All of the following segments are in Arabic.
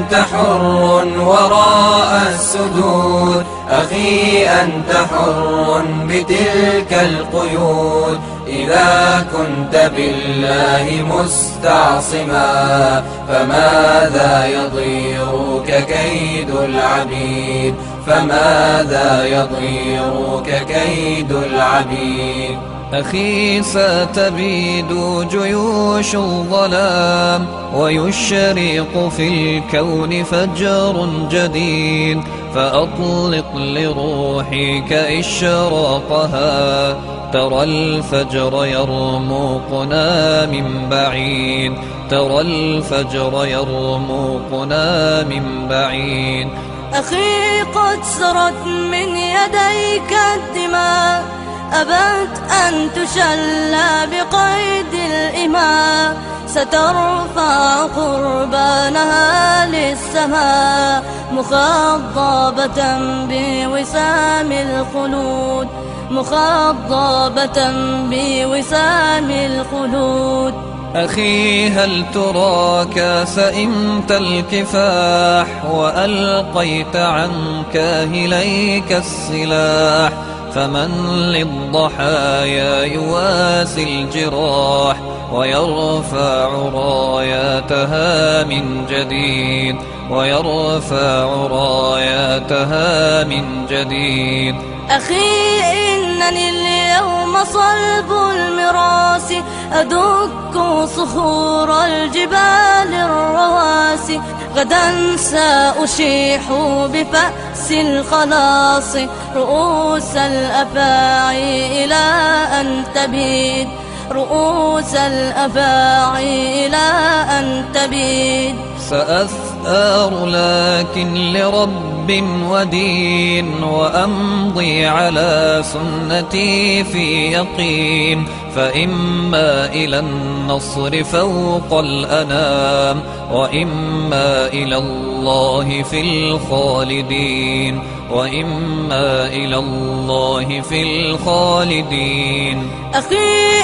أنت حر وراء السدود أخي أنت حر بتلك القيود. إذا كنت بالله مستعصما فماذا يضيرك كيد العبيد؟ فماذا يضيرك كيد العبيد؟ أخي ستبيد جيوش الظلام ويشرق في الكون فجر جديد فأطلق لروحك إشراقها ترى الفجر يرموقنا من بعيد ترى الفجر يرموقنا من بعيد أخي قد سرت من يديك الدماء أبت أن تشلى بقيد الإماء سترفع قربانها للسماء مخضبة بوسام الخلود مخضبة بوسام الخلود. أخي هل تراك سئمت الكفاح وألقيت عن كاهليك السلاح؟ فمن للضحايا يواسي الجراح ويرفع راياتها من جديد ويرفع راياتها من جديد. أخي إنني اليوم صلب المراس أدك صخور الجبال الرواسي غدا سأشيح بفأس الخلاص رؤوس الأفاعي إلى أن تبيد. رؤوس الأفاعي إلى أن تبيد. سأثار لكن لرب ودين وأمضي على سنتي في يقين. فإما إلى النصر فوق الأنام وإما إلى الله في الخالدين. وإما إلى الله في الخالدين. أخي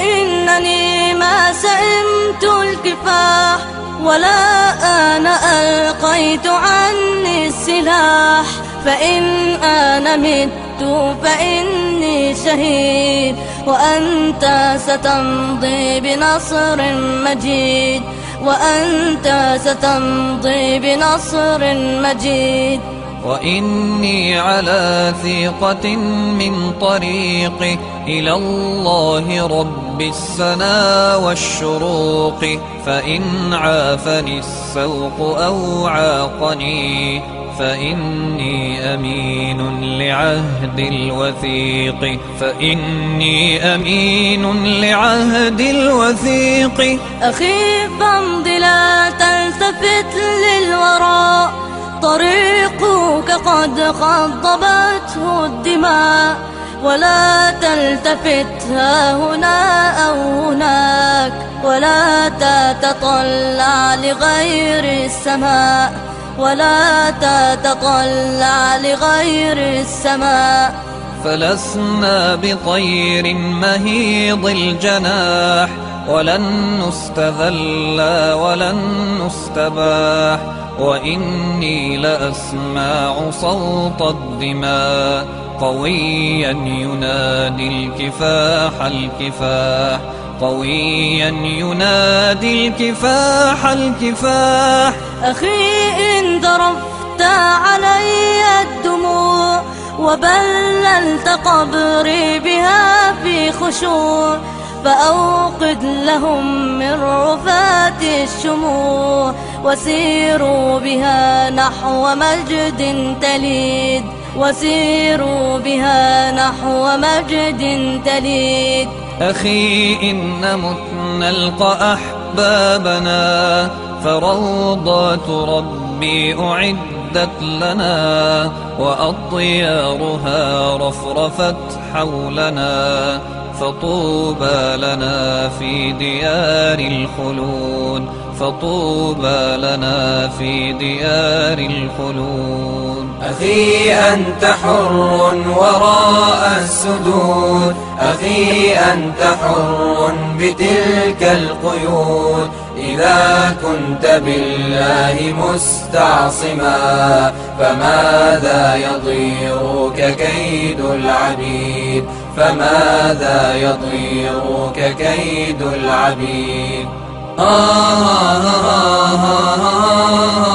إنني ما سئمت الكفاح ولا أنا ألقيت عني السلاح. فإن أنا مت فإني شهيد. وأنت ستمضي بنصر مجيد. وأنت ستمضي بنصر مجيد. وإني على ثيقة من طريقي إلى الله رب السنا والشروق فإن عافني السوق أو عاقني فإني أمين لعهد الوثيق فإني أمين لعهد الوثيق. أخي فامض لا تلتفت للوراء طريقك قد خضبته الدماء ولا تلتفت ها هنا أو هناك ولا تتطلع لغير السماء ولا تتطلع لغير السماء. فلسنا بطير مهيض الجناح ولن نستذل ولن نستباح وإني لأسمع صوت الدماء قويا ينادي الكفاح الكفاح قويا ينادي الكفاح الكفاح أخي إن ضربت علي الدموع وبللت قبري بها في خشوع فأوقد لهم من رفات الشموع وسيروا بها نحو مجد تليد. وسيروا بها نحو مجد تليد. أخي إن مت نلقى أحبابنا فروضات ربي أعدت لنا وأطيارها رفرفت حولنا فطوبى لنا في ديار الخلود فطوبى لنا في ديار الخلود. أخي أنت حر وراء السدود. أخي أنت حر بتلك القيود. إذا كنت بالله مستعصما فماذا يضيرك كيد العبيد؟ فماذا يضيرك كيد العبيد؟ آه آه آه آه آه